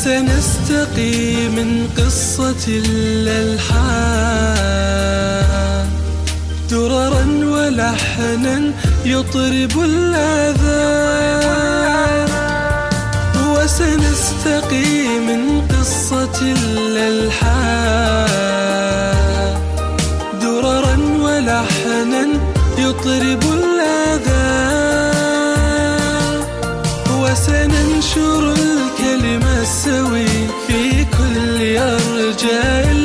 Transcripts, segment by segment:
وسنستقي من قصة الألحان. دررا ولحنا يطرب الآذان. وسنستقي من قصة الألحان. دررا ولحنا يطرب 这人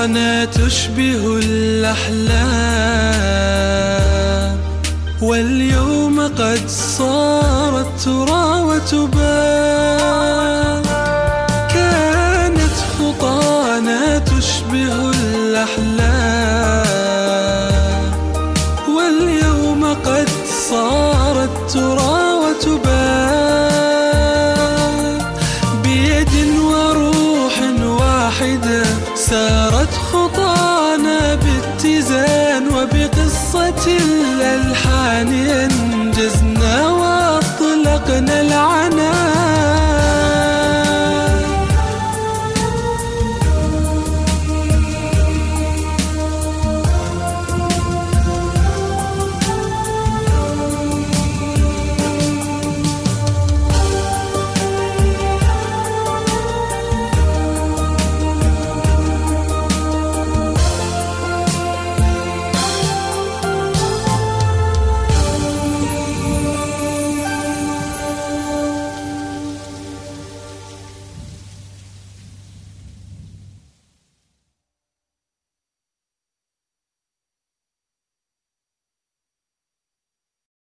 خطانا تشبه الأحلام واليوم قد صارت ترى وتبان وبقصة